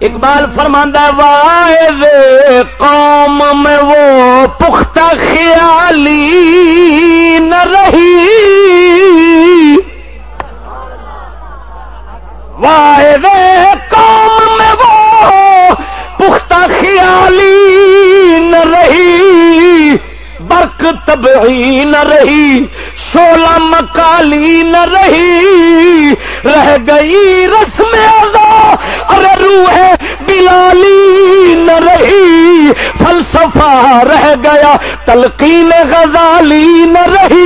اقبال فرماندہ واحد قوم میں وہ پختہ خیالی نہ رہی. واحد قوم میں وہ پختہ خیالی نہ رہی، برق تبعی نہ رہی شولا مکالی نہ رہی، رہ گئی رسم فلسفہ رہ گیا تلقین غزالی نہ رہی